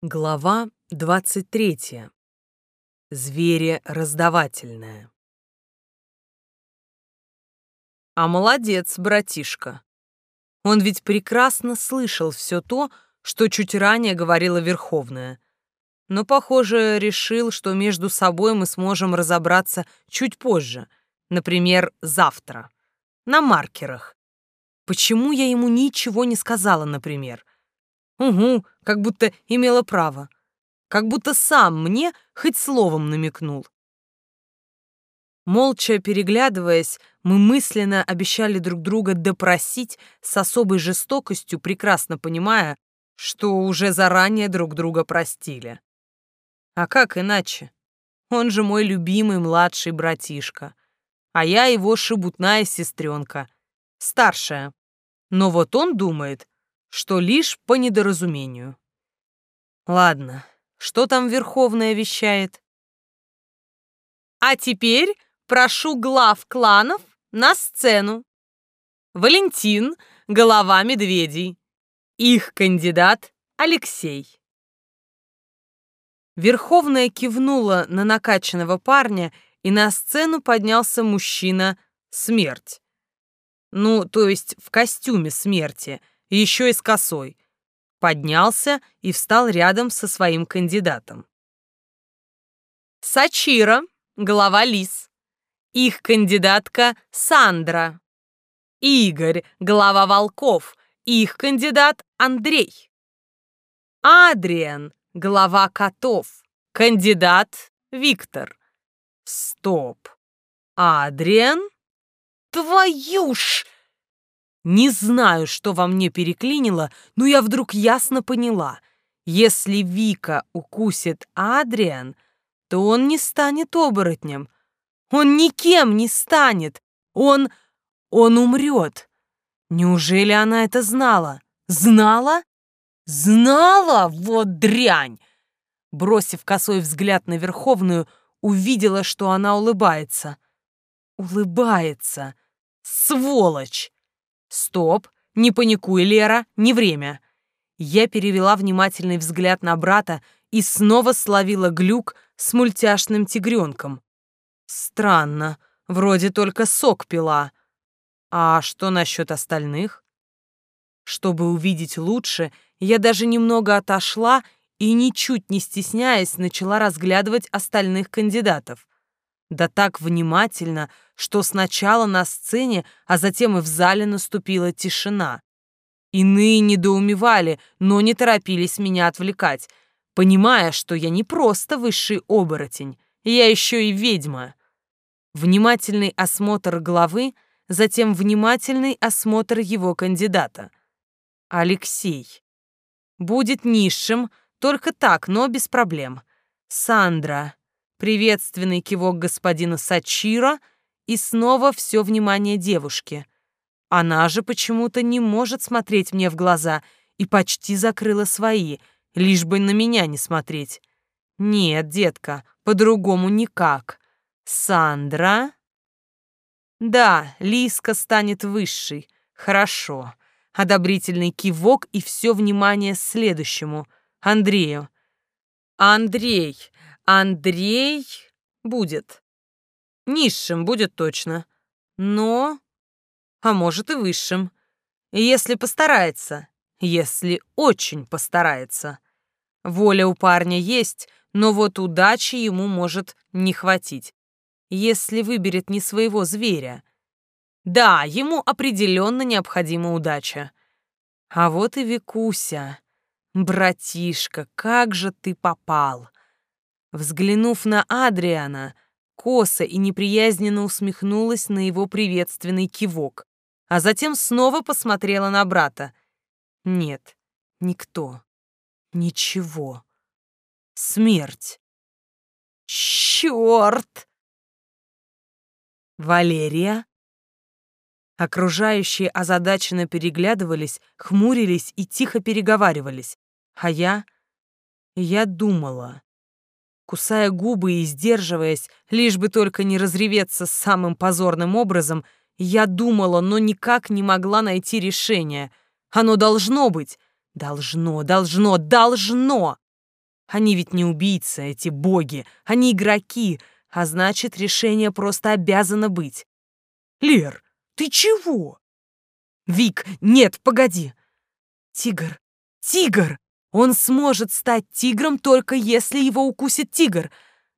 Глава 23. Звере-раздавательное. А молодец, братишка. Он ведь прекрасно слышал все то, что чуть ранее говорила Верховная. Но, похоже, решил, что между собой мы сможем разобраться чуть позже, например, завтра, на маркерах. Почему я ему ничего не сказала, например? Угу, как будто имела право. Как будто сам мне хоть словом намекнул. Молча переглядываясь, мы мысленно обещали друг друга допросить с особой жестокостью, прекрасно понимая, что уже заранее друг друга простили. А как иначе? Он же мой любимый младший братишка, а я его шебутная сестренка, старшая. Но вот он думает, что лишь по недоразумению. Ладно, что там Верховная вещает? А теперь прошу глав кланов на сцену. Валентин, голова медведей. Их кандидат Алексей. Верховная кивнула на накачанного парня, и на сцену поднялся мужчина Смерть. Ну, то есть в костюме смерти — еще и с косой. Поднялся и встал рядом со своим кандидатом. Сачира, глава лис. Их кандидатка Сандра. Игорь, глава волков. Их кандидат Андрей. Адриан, глава котов. Кандидат Виктор. Стоп. Адриан? Твою ж! Не знаю, что во мне переклинило, но я вдруг ясно поняла. Если Вика укусит Адриан, то он не станет оборотнем. Он никем не станет. Он... он умрет. Неужели она это знала? Знала? Знала? Вот дрянь! Бросив косой взгляд на Верховную, увидела, что она улыбается. Улыбается. Сволочь! Стоп, не паникуй, Лера, не время. Я перевела внимательный взгляд на брата и снова словила глюк с мультяшным тигренком. Странно, вроде только сок пила. А что насчет остальных? Чтобы увидеть лучше, я даже немного отошла и, ничуть не стесняясь, начала разглядывать остальных кандидатов. Да так внимательно, что сначала на сцене, а затем и в зале наступила тишина. Иные недоумевали, но не торопились меня отвлекать, понимая, что я не просто высший оборотень, я еще и ведьма. Внимательный осмотр главы, затем внимательный осмотр его кандидата. Алексей. Будет низшим, только так, но без проблем. Сандра. Приветственный кивок господина Сачира — и снова все внимание девушки. Она же почему-то не может смотреть мне в глаза и почти закрыла свои, лишь бы на меня не смотреть. Нет, детка, по-другому никак. Сандра? Да, Лиска станет высшей. Хорошо. Одобрительный кивок и все внимание следующему. Андрею. Андрей. Андрей будет. Низшим будет точно. Но... А может и высшим. Если постарается. Если очень постарается. Воля у парня есть, но вот удачи ему может не хватить. Если выберет не своего зверя. Да, ему определенно необходима удача. А вот и Викуся. Братишка, как же ты попал. Взглянув на Адриана, косо и неприязненно усмехнулась на его приветственный кивок, а затем снова посмотрела на брата. Нет, никто, ничего. Смерть. Черт! Валерия? Окружающие озадаченно переглядывались, хмурились и тихо переговаривались. А я... Я думала кусая губы и сдерживаясь, лишь бы только не разреветься самым позорным образом, я думала, но никак не могла найти решение. Оно должно быть. Должно, должно, должно. Они ведь не убийцы, эти боги, они игроки, а значит, решение просто обязано быть. Лер, ты чего? Вик, нет, погоди. Тигр, тигр! Он сможет стать тигром только если его укусит тигр.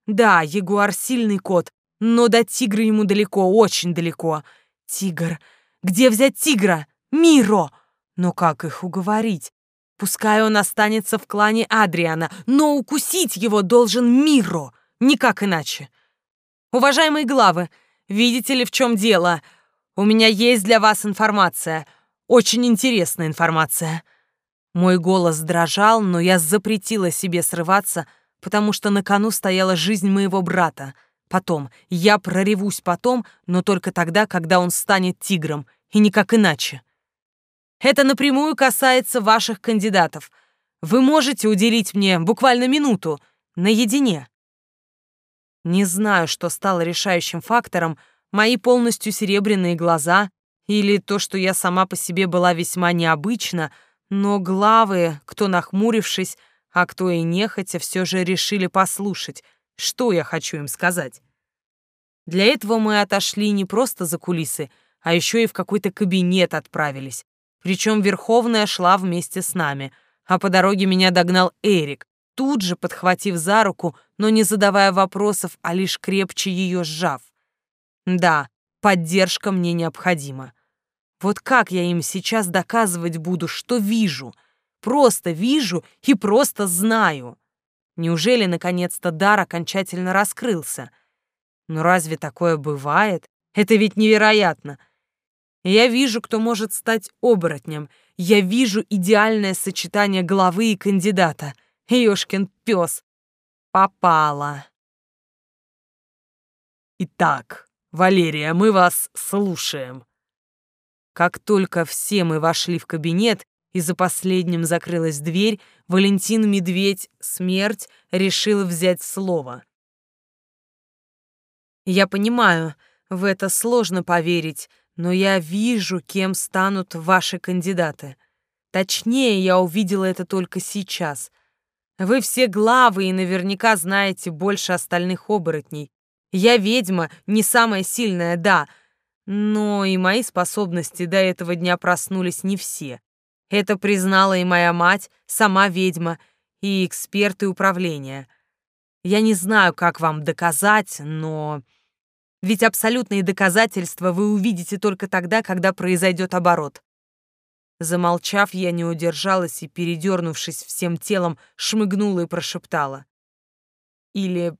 Да, ягуар сильный кот, но до тигра ему далеко, очень далеко. Тигр. Где взять тигра? Миро! Но как их уговорить? Пускай он останется в клане Адриана, но укусить его должен Миро, никак иначе. Уважаемые главы, видите ли, в чем дело? У меня есть для вас информация, очень интересная информация. Мой голос дрожал, но я запретила себе срываться, потому что на кону стояла жизнь моего брата. Потом, я проревусь потом, но только тогда, когда он станет тигром, и никак иначе. Это напрямую касается ваших кандидатов. Вы можете уделить мне буквально минуту наедине. Не знаю, что стало решающим фактором, мои полностью серебряные глаза или то, что я сама по себе была весьма необычна, но главы, кто нахмурившись, а кто и нехотя, все же решили послушать, что я хочу им сказать. Для этого мы отошли не просто за кулисы, а еще и в какой-то кабинет отправились, причем Верховная шла вместе с нами, а по дороге меня догнал Эрик, тут же подхватив за руку, но не задавая вопросов, а лишь крепче ее сжав. Да, поддержка мне необходима. Вот как я им сейчас доказывать буду, что вижу? Просто вижу и просто знаю. Неужели наконец-то дар окончательно раскрылся? Но разве такое бывает? Это ведь невероятно. Я вижу, кто может стать оборотнем. Я вижу идеальное сочетание главы и кандидата. Ёшкин пес. Попала. Итак, Валерия, мы вас слушаем. Как только все мы вошли в кабинет, и за последним закрылась дверь, Валентин Медведь, смерть, решил взять слово. Я понимаю, в это сложно поверить, но я вижу, кем станут ваши кандидаты. Точнее, я увидела это только сейчас. Вы все главы и наверняка знаете больше остальных оборотней. Я ведьма, не самая сильная, да, но и мои способности до этого дня проснулись не все. Это признала и моя мать, сама ведьма, и эксперты управления. Я не знаю, как вам доказать, но ведь абсолютные доказательства вы увидите только тогда, когда произойдет оборот. Замолчав, я не удержалась и, передернувшись всем телом, шмыгнула и прошептала. Или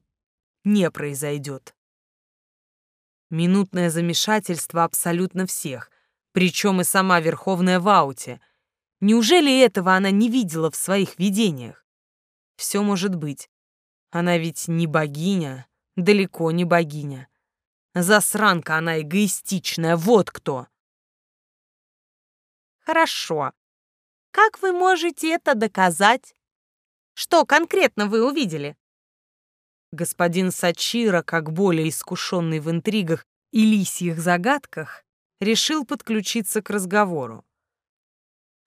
не произойдет. Минутное замешательство абсолютно всех, причем и сама Верховная Вауте. Неужели этого она не видела в своих видениях? Все может быть. Она ведь не богиня, далеко не богиня. Засранка она эгоистичная, вот кто. Хорошо. Как вы можете это доказать? Что конкретно вы увидели? Господин Сачира, как более искушенный в интригах и лисьих загадках, решил подключиться к разговору.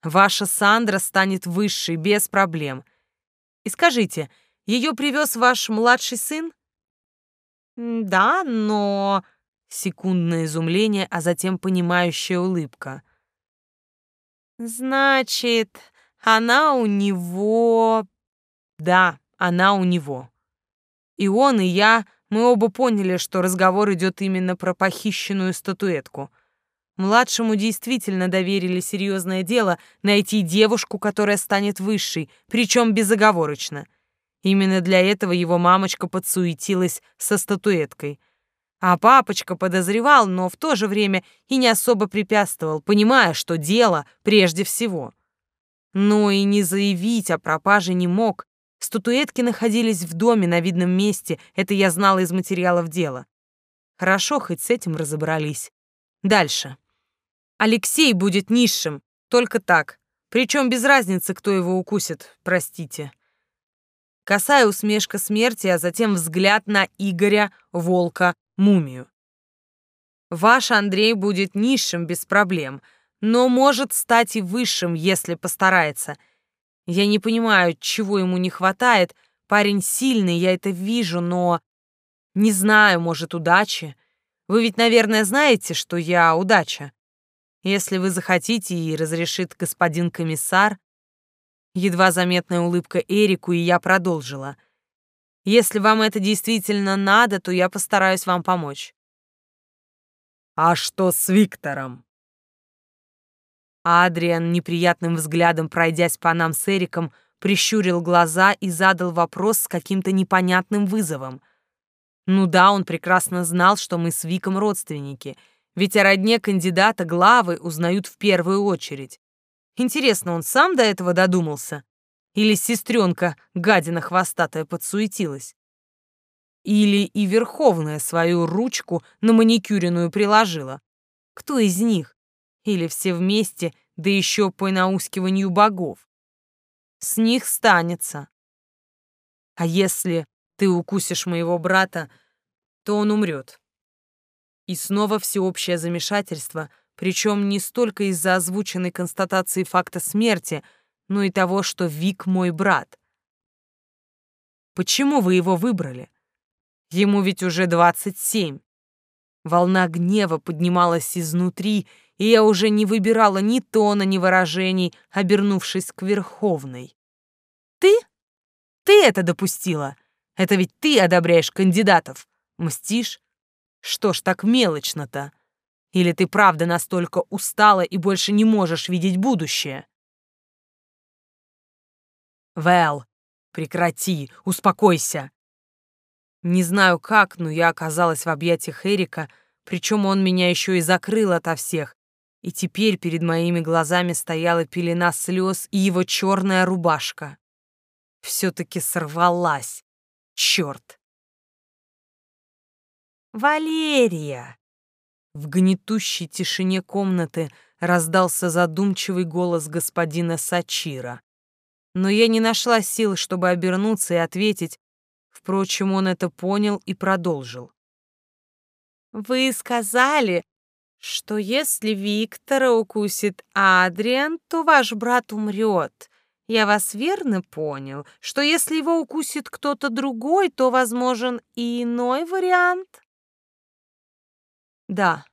Ваша Сандра станет высшей без проблем. И скажите, ее привез ваш младший сын? «Да, но...» Секундное изумление, а затем понимающая улыбка. «Значит, она у него...» «Да, она у него. И он, и я, мы оба поняли, что разговор идет именно про похищенную статуэтку. Младшему действительно доверили серьезное дело найти девушку, которая станет высшей, причем безоговорочно. Именно для этого его мамочка подсуетилась со статуэткой. А папочка подозревал, но в то же время и не особо препятствовал, понимая, что дело прежде всего. Но и не заявить о пропаже не мог. Статуэтки находились в доме на видном месте, это я знала из материалов дела. Хорошо, хоть с этим разобрались. Дальше. Алексей будет низшим, только так. Причем без разницы, кто его укусит, простите. Косая усмешка смерти, а затем взгляд на Игоря, волка, мумию. Ваш Андрей будет низшим без проблем, но может стать и высшим, если постарается. Я не понимаю, чего ему не хватает, Парень сильный, я это вижу, но... Не знаю, может, удачи. Вы ведь, наверное, знаете, что я удача. Если вы захотите и разрешит господин комиссар... Едва заметная улыбка Эрику, и я продолжила. Если вам это действительно надо, то я постараюсь вам помочь. А что с Виктором? Адриан, неприятным взглядом пройдясь по нам с Эриком, прищурил глаза и задал вопрос с каким-то непонятным вызовом. Ну да, он прекрасно знал, что мы с Виком родственники, ведь о родне кандидата главы узнают в первую очередь. Интересно, он сам до этого додумался? Или сестренка, гадина хвостатая, подсуетилась? Или и Верховная свою ручку на маникюренную приложила? Кто из них? Или все вместе, да еще по наускиванию богов? с них станется. А если ты укусишь моего брата, то он умрет. И снова всеобщее замешательство, причем не столько из-за озвученной констатации факта смерти, но и того, что Вик мой брат. Почему вы его выбрали? Ему ведь уже двадцать семь. Волна гнева поднималась изнутри, и я уже не выбирала ни тона, ни выражений, обернувшись к Верховной. «Ты? Ты это допустила? Это ведь ты одобряешь кандидатов. Мстишь? Что ж так мелочно-то? Или ты правда настолько устала и больше не можешь видеть будущее?» «Вэл, прекрати, успокойся!» Не знаю как, но я оказалась в объятиях Эрика, причем он меня еще и закрыл ото всех, и теперь перед моими глазами стояла пелена слез и его черная рубашка. Все-таки сорвалась. Черт! «Валерия!» В гнетущей тишине комнаты раздался задумчивый голос господина Сачира. Но я не нашла сил, чтобы обернуться и ответить. Впрочем, он это понял и продолжил. «Вы сказали, что если Виктора укусит Адриан, то ваш брат умрет. Я вас верно понял, что если его укусит кто-то другой, то возможен и иной вариант? Да.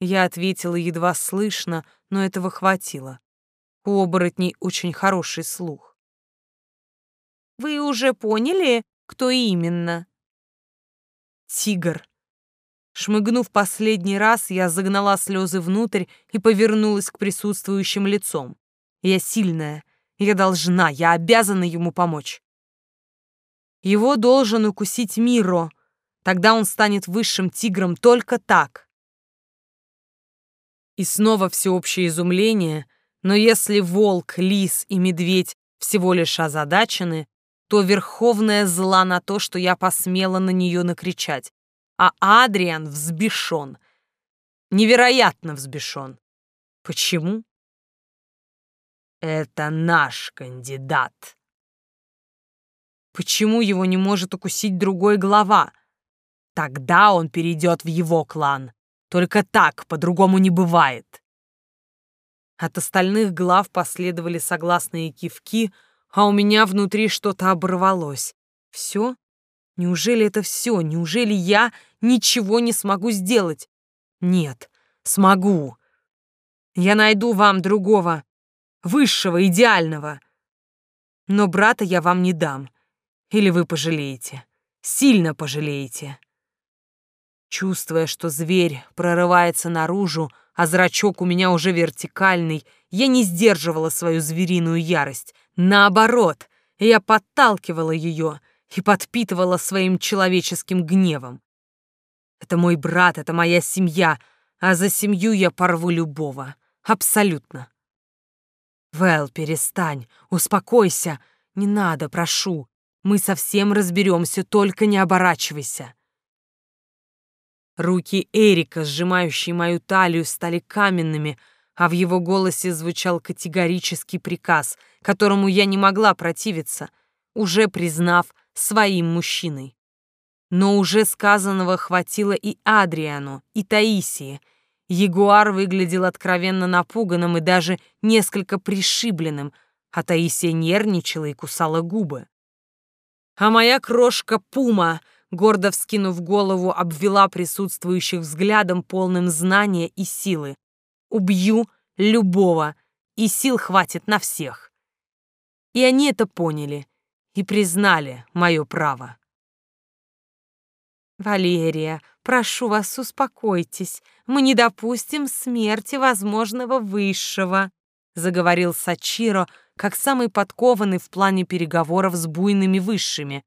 Я ответила едва слышно, но этого хватило. У оборотней очень хороший слух. Вы уже поняли, кто именно? Тигр. Шмыгнув последний раз, я загнала слезы внутрь и повернулась к присутствующим лицом. Я сильная, я должна, я обязана ему помочь. Его должен укусить Миро, тогда он станет высшим тигром только так. И снова всеобщее изумление, но если волк, лис и медведь всего лишь озадачены, то верховная зла на то, что я посмела на нее накричать а Адриан взбешен. Невероятно взбешен. Почему? Это наш кандидат. Почему его не может укусить другой глава? Тогда он перейдет в его клан. Только так, по-другому не бывает. От остальных глав последовали согласные кивки, а у меня внутри что-то оборвалось. Все? Неужели это все? Неужели я ничего не смогу сделать? Нет, смогу. Я найду вам другого, высшего, идеального. Но брата я вам не дам. Или вы пожалеете. Сильно пожалеете. Чувствуя, что зверь прорывается наружу, а зрачок у меня уже вертикальный, я не сдерживала свою звериную ярость. Наоборот, я подталкивала ее — и подпитывала своим человеческим гневом. Это мой брат, это моя семья, а за семью я порву любого. Абсолютно. Вэл, перестань, успокойся. Не надо, прошу. Мы совсем разберемся, только не оборачивайся. Руки Эрика, сжимающие мою талию, стали каменными, а в его голосе звучал категорический приказ, которому я не могла противиться, уже признав, своим мужчиной. Но уже сказанного хватило и Адриану, и Таисии. Ягуар выглядел откровенно напуганным и даже несколько пришибленным, а Таисия нервничала и кусала губы. А моя крошка Пума, гордо вскинув голову, обвела присутствующих взглядом полным знания и силы. Убью любого, и сил хватит на всех. И они это поняли и признали мое право. «Валерия, прошу вас, успокойтесь. Мы не допустим смерти возможного высшего», заговорил Сачиро, как самый подкованный в плане переговоров с буйными высшими.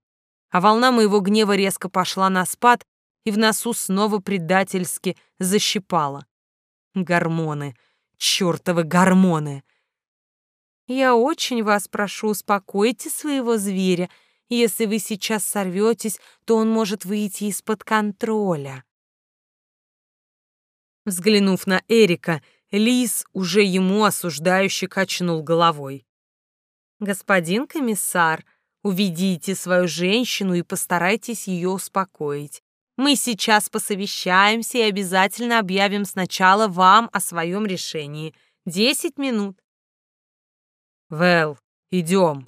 А волна моего гнева резко пошла на спад и в носу снова предательски защипала. Гормоны, чёртовы гормоны! Я очень вас прошу, успокойте своего зверя. Если вы сейчас сорветесь, то он может выйти из-под контроля. Взглянув на Эрика, Лис уже ему осуждающе качнул головой. «Господин комиссар, уведите свою женщину и постарайтесь ее успокоить. Мы сейчас посовещаемся и обязательно объявим сначала вам о своем решении. Десять минут». «Вэл, идем».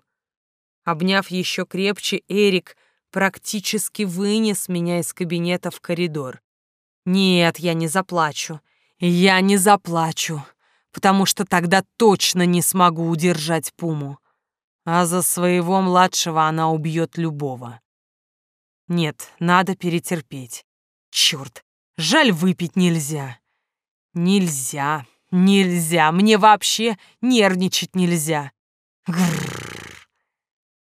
Обняв еще крепче, Эрик практически вынес меня из кабинета в коридор. «Нет, я не заплачу. Я не заплачу, потому что тогда точно не смогу удержать Пуму. А за своего младшего она убьет любого. Нет, надо перетерпеть. Черт, жаль, выпить нельзя. Нельзя, нельзя, мне вообще нервничать нельзя. Грррр.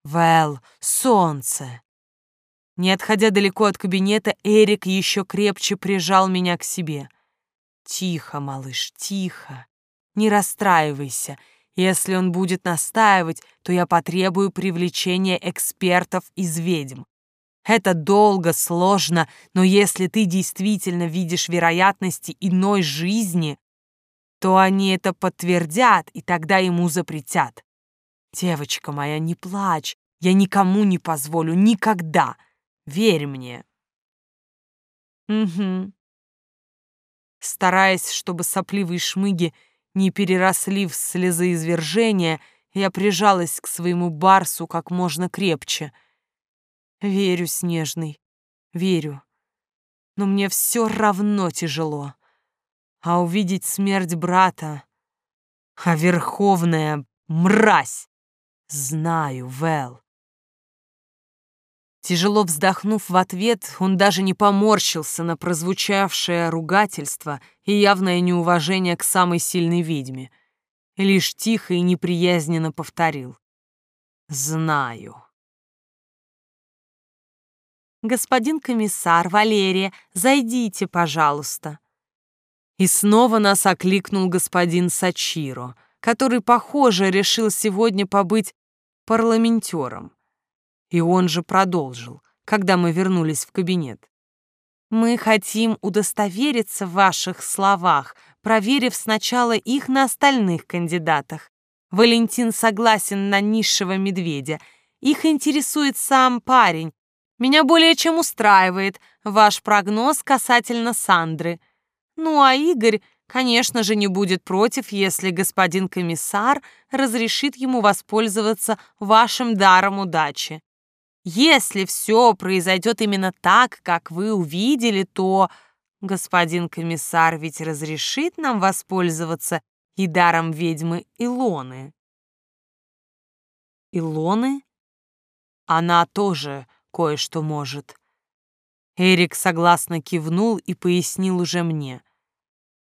Вэл, солнце. Не отходя далеко от кабинета, Эрик еще крепче прижал меня к себе. Тихо, малыш, тихо. Не расстраивайся. Если он будет настаивать, то я потребую привлечения экспертов из ведьм. Это долго, сложно, но если ты действительно видишь вероятности иной жизни, то они это подтвердят, и тогда ему запретят. Девочка моя, не плачь, я никому не позволю, никогда. Верь мне. Угу. Стараясь, чтобы сопливые шмыги не переросли в слезоизвержение, я прижалась к своему барсу как можно крепче. Верю, Снежный, верю. Но мне все равно тяжело. А увидеть смерть брата... А верховная мразь! Знаю, Вэл. Тяжело вздохнув в ответ, он даже не поморщился на прозвучавшее ругательство и явное неуважение к самой сильной ведьме. Лишь тихо и неприязненно повторил. «Знаю». «Господин комиссар, Валерия, зайдите, пожалуйста». И снова нас окликнул господин Сачиро, который, похоже, решил сегодня побыть парламентером. И он же продолжил, когда мы вернулись в кабинет. «Мы хотим удостовериться в ваших словах, проверив сначала их на остальных кандидатах. Валентин согласен на низшего медведя. Их интересует сам парень. Меня более чем устраивает ваш прогноз касательно Сандры. Ну а Игорь, конечно же, не будет против, если господин комиссар разрешит ему воспользоваться вашим даром удачи. Если все произойдет именно так, как вы увидели, то господин комиссар ведь разрешит нам воспользоваться и даром ведьмы Илоны. Илоны? Она тоже кое-что может. Эрик согласно кивнул и пояснил уже мне.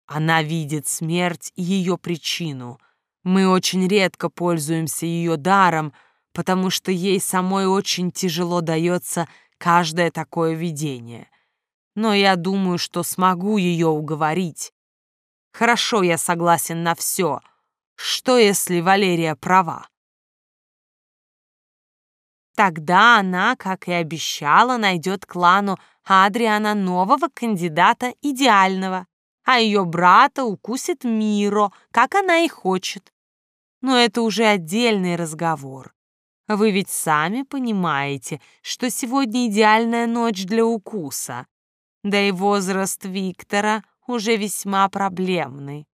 Она видит смерть и ее причину. Мы очень редко пользуемся ее даром — потому что ей самой очень тяжело дается каждое такое видение. Но я думаю, что смогу ее уговорить. Хорошо, я согласен на все. Что, если Валерия права? Тогда она, как и обещала, найдет клану Адриана нового кандидата идеального, а ее брата укусит Миро, как она и хочет. Но это уже отдельный разговор. Вы ведь сами понимаете, что сегодня идеальная ночь для укуса. Да и возраст Виктора уже весьма проблемный.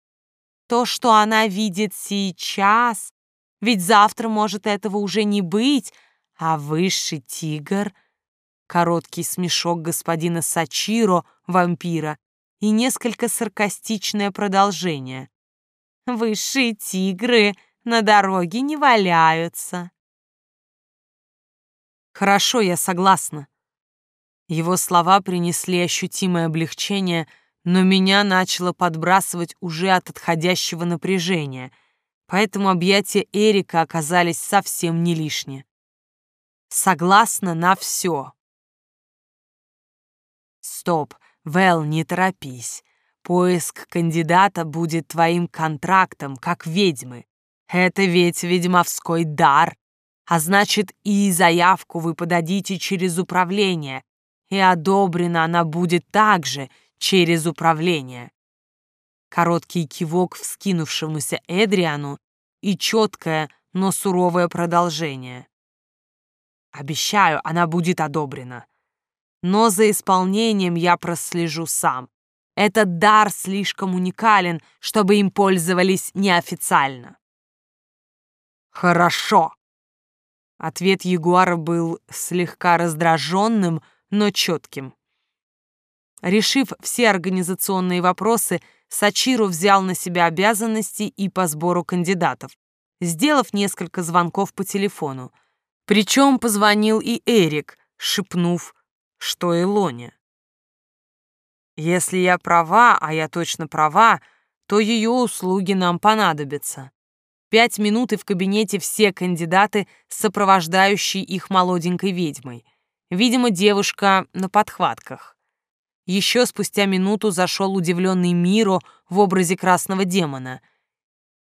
То, что она видит сейчас, ведь завтра может этого уже не быть, А высший тигр — короткий смешок господина Сачиро, вампира, и несколько саркастичное продолжение. «Высшие тигры на дороге не валяются». «Хорошо, я согласна». Его слова принесли ощутимое облегчение, но меня начало подбрасывать уже от отходящего напряжения, поэтому объятия Эрика оказались совсем не лишние. Согласна на все. Стоп, Вэл, не торопись. Поиск кандидата будет твоим контрактом, как ведьмы. Это ведь ведьмовской дар. А значит, и заявку вы подадите через управление, и одобрена она будет также через управление. Короткий кивок вскинувшемуся Эдриану и четкое, но суровое продолжение. Обещаю, она будет одобрена но за исполнением я прослежу сам. Этот дар слишком уникален, чтобы им пользовались неофициально. Хорошо. Ответ Ягуара был слегка раздраженным, но четким. Решив все организационные вопросы, Сачиру взял на себя обязанности и по сбору кандидатов, сделав несколько звонков по телефону. Причем позвонил и Эрик, шепнув что Илоне. Если я права, а я точно права, то ее услуги нам понадобятся. Пять минут и в кабинете все кандидаты, сопровождающие их молоденькой ведьмой. Видимо, девушка на подхватках. Еще спустя минуту зашел удивленный Миро в образе красного демона.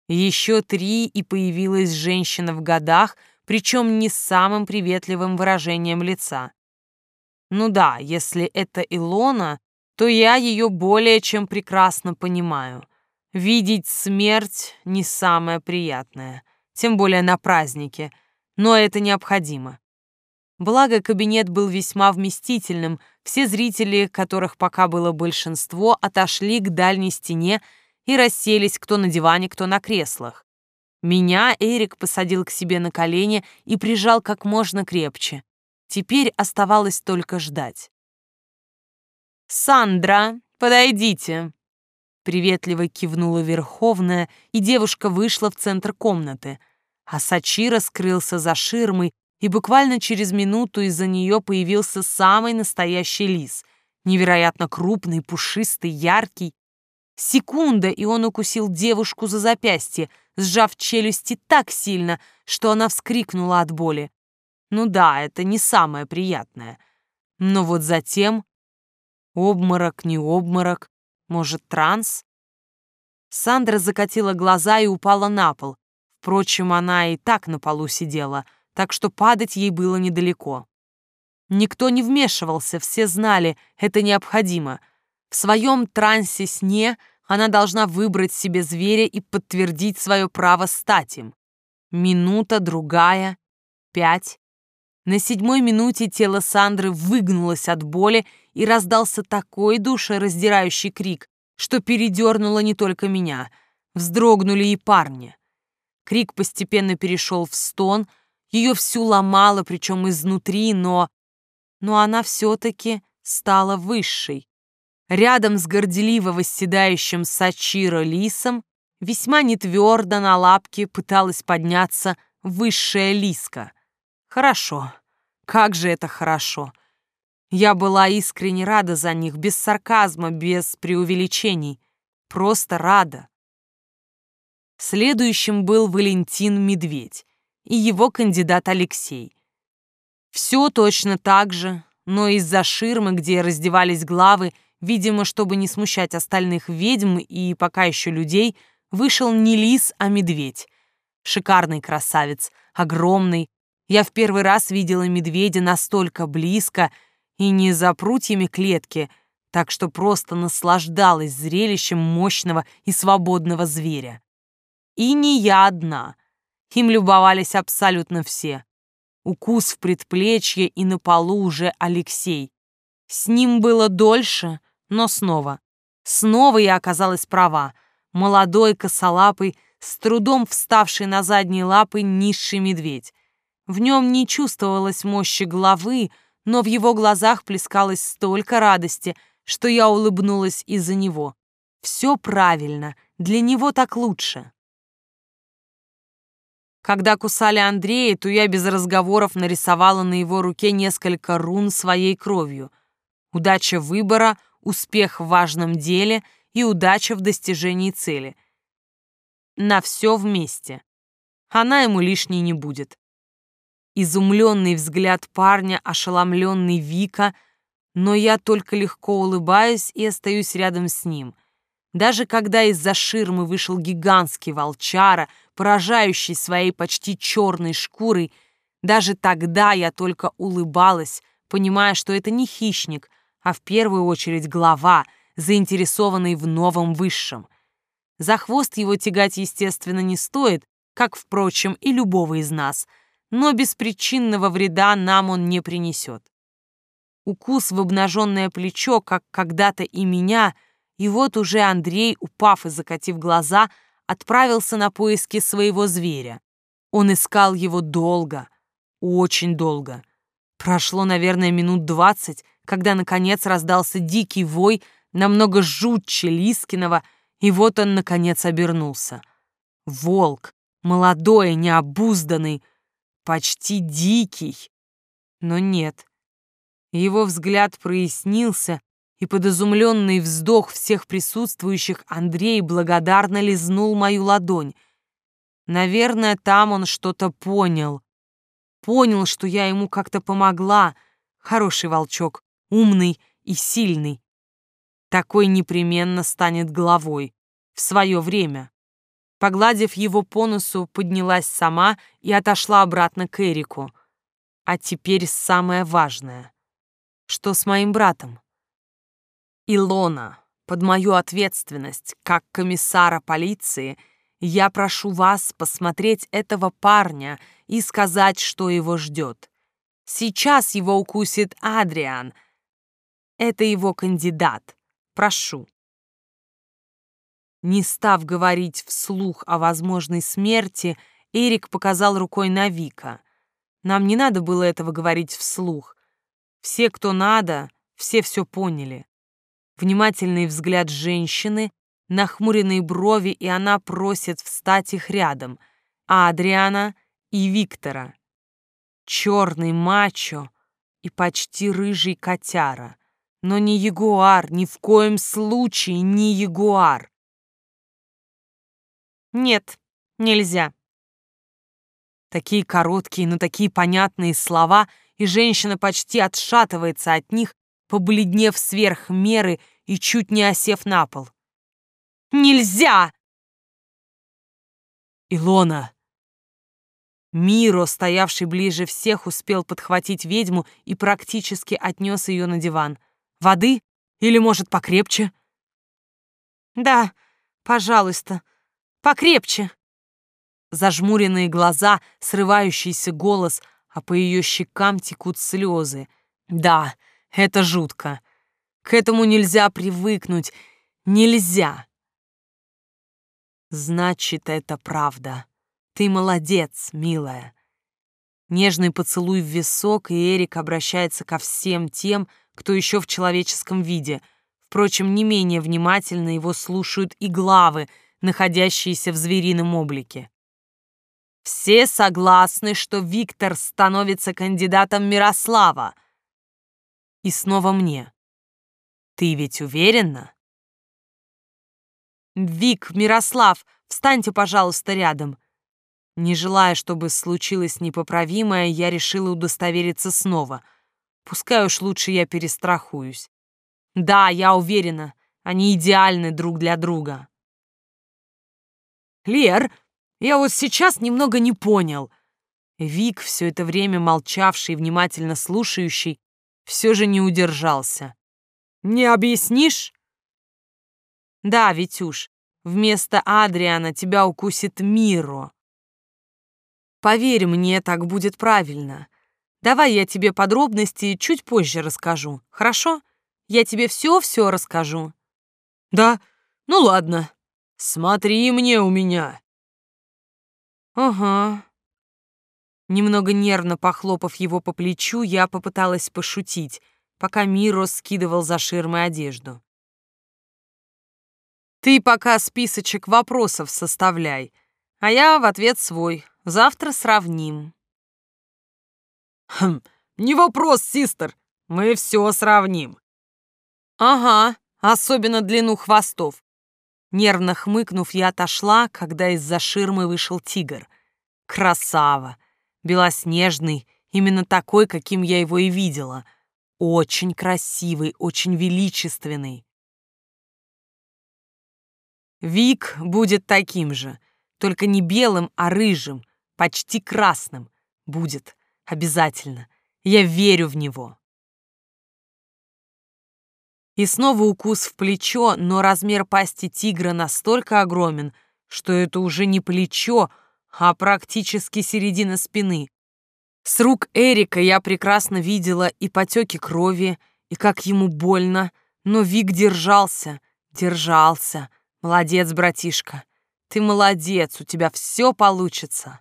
Еще три, и появилась женщина в годах, причем не с самым приветливым выражением лица. Ну да, если это Илона, то я ее более чем прекрасно понимаю. Видеть смерть не самое приятное, тем более на празднике, но это необходимо. Благо, кабинет был весьма вместительным, все зрители, которых пока было большинство, отошли к дальней стене и расселись кто на диване, кто на креслах. Меня Эрик посадил к себе на колени и прижал как можно крепче. Теперь оставалось только ждать. «Сандра, подойдите!» Приветливо кивнула Верховная, и девушка вышла в центр комнаты, а Сачира скрылся за ширмой, и буквально через минуту из-за нее появился самый настоящий лис, невероятно крупный, пушистый, яркий. Секунда, и он укусил девушку за запястье, сжав челюсти так сильно, что она вскрикнула от боли. Ну да, это не самое приятное. Но вот затем... Обморок, не обморок, может, транс? Сандра закатила глаза и упала на пол. Впрочем, она и так на полу сидела, так что падать ей было недалеко. Никто не вмешивался, все знали, это необходимо. В своем трансе-сне она должна выбрать себе зверя и подтвердить свое право стать им. Минута, другая, пять. На седьмой минуте тело Сандры выгнулось от боли и раздался такой душераздирающий крик, что передернуло не только меня, вздрогнули и парни. Крик постепенно перешел в стон, ее всю ломало, причем изнутри, но... Но она все-таки стала высшей. Рядом с горделиво восседающим Сачиро лисом весьма нетвердо на лапке пыталась подняться высшая лиска. Хорошо. Как же это хорошо. Я была искренне рада за них, без сарказма, без преувеличений. Просто рада. Следующим был Валентин Медведь и его кандидат Алексей. Все точно так же, но из-за ширмы, где раздевались главы, видимо, чтобы не смущать остальных ведьм и пока еще людей, вышел не лис, а медведь. Шикарный красавец, огромный, я в первый раз видела медведя настолько близко и не за прутьями клетки, так что просто наслаждалась зрелищем мощного и свободного зверя. И не я одна. Им любовались абсолютно все. Укус в предплечье и на полу уже Алексей. С ним было дольше, но снова. Снова я оказалась права. Молодой, косолапый, с трудом вставший на задние лапы низший медведь. В нем не чувствовалось мощи главы, но в его глазах плескалось столько радости, что я улыбнулась из-за него. Все правильно, для него так лучше. Когда кусали Андрея, то я без разговоров нарисовала на его руке несколько рун своей кровью. Удача выбора, успех в важном деле и удача в достижении цели. На все вместе. Она ему лишней не будет. Изумленный взгляд парня, ошеломленный Вика, но я только легко улыбаюсь и остаюсь рядом с ним. Даже когда из-за ширмы вышел гигантский волчара, поражающий своей почти черной шкурой, даже тогда я только улыбалась, понимая, что это не хищник, а в первую очередь глава, заинтересованный в новом высшем. За хвост его тягать, естественно, не стоит, как, впрочем, и любого из нас, но беспричинного вреда нам он не принесет. Укус в обнаженное плечо, как когда-то и меня, и вот уже Андрей, упав и закатив глаза, — отправился на поиски своего зверя. Он искал его долго, очень долго. Прошло, наверное, минут двадцать, когда, наконец, раздался дикий вой, намного жутче Лискиного, и вот он, наконец, обернулся. Волк, молодой, необузданный, почти дикий. Но нет. Его взгляд прояснился, и под изумленный вздох всех присутствующих Андрей благодарно лизнул мою ладонь. Наверное, там он что-то понял. Понял, что я ему как-то помогла. Хороший волчок, умный и сильный. Такой непременно станет главой. В свое время. Погладив его по носу, поднялась сама и отошла обратно к Эрику. А теперь самое важное. Что с моим братом? Илона, под мою ответственность, как комиссара полиции, я прошу вас посмотреть этого парня и сказать, что его ждет. Сейчас его укусит Адриан. Это его кандидат. Прошу. Не став говорить вслух о возможной смерти, Эрик показал рукой на Вика. Нам не надо было этого говорить вслух. Все, кто надо, все все поняли. Внимательный взгляд женщины, нахмуренные брови, и она просит встать их рядом. А Адриана и Виктора. Черный мачо и почти рыжий котяра. Но не ягуар, ни в коем случае не ягуар. Нет, нельзя. Такие короткие, но такие понятные слова, и женщина почти отшатывается от них, побледнев сверх меры и чуть не осев на пол. «Нельзя!» «Илона!» Миро, стоявший ближе всех, успел подхватить ведьму и практически отнес ее на диван. «Воды? Или, может, покрепче?» «Да, пожалуйста, покрепче!» Зажмуренные глаза, срывающийся голос, а по ее щекам текут слезы. «Да, это жутко. К этому нельзя привыкнуть. Нельзя. Значит, это правда. Ты молодец, милая. Нежный поцелуй в висок, и Эрик обращается ко всем тем, кто еще в человеческом виде. Впрочем, не менее внимательно его слушают и главы, находящиеся в зверином облике. Все согласны, что Виктор становится кандидатом Мирослава — и снова мне. Ты ведь уверена? Вик, Мирослав, встаньте, пожалуйста, рядом. Не желая, чтобы случилось непоправимое, я решила удостовериться снова. Пускай уж лучше я перестрахуюсь. Да, я уверена, они идеальны друг для друга. Лер, я вот сейчас немного не понял. Вик, все это время молчавший и внимательно слушающий, все же не удержался. «Не объяснишь?» «Да, Витюш, вместо Адриана тебя укусит Миро. Поверь мне, так будет правильно. Давай я тебе подробности чуть позже расскажу, хорошо? Я тебе все-все расскажу». «Да? Ну ладно. Смотри мне у меня». «Ага», Немного нервно похлопав его по плечу, я попыталась пошутить, пока Миро скидывал за ширмой одежду. «Ты пока списочек вопросов составляй, а я в ответ свой. Завтра сравним». «Хм, не вопрос, систер, мы все сравним». «Ага, особенно длину хвостов». Нервно хмыкнув, я отошла, когда из-за ширмы вышел тигр. Красава! белоснежный, именно такой, каким я его и видела. Очень красивый, очень величественный. Вик будет таким же, только не белым, а рыжим, почти красным. Будет, обязательно. Я верю в него. И снова укус в плечо, но размер пасти тигра настолько огромен, что это уже не плечо, а практически середина спины. С рук Эрика я прекрасно видела и потеки крови, и как ему больно, но Вик держался, держался. Молодец, братишка. Ты молодец, у тебя все получится.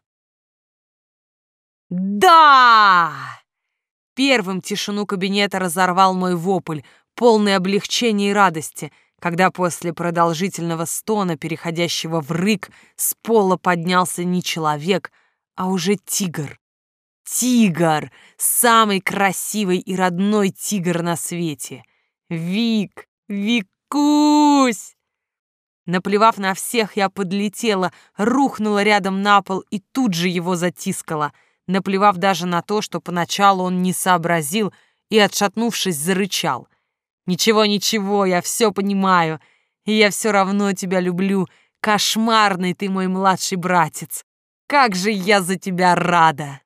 Да! Первым тишину кабинета разорвал мой вопль, полный облегчения и радости — когда после продолжительного стона, переходящего в рык, с пола поднялся не человек, а уже тигр. Тигр! Самый красивый и родной тигр на свете! Вик! Викусь! Наплевав на всех, я подлетела, рухнула рядом на пол и тут же его затискала, наплевав даже на то, что поначалу он не сообразил и, отшатнувшись, зарычал — Ничего, ничего, я все понимаю. И я все равно тебя люблю. Кошмарный ты мой младший братец. Как же я за тебя рада!»